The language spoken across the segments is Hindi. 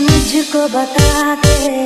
मुझको बता दे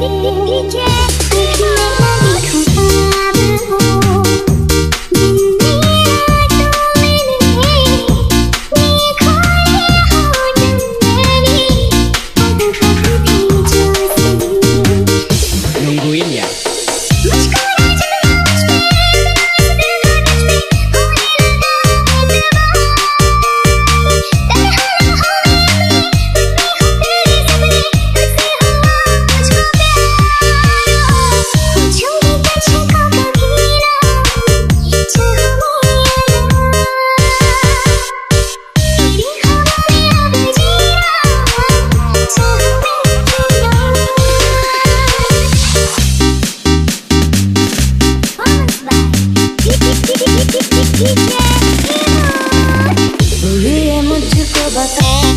DJ मुझको बता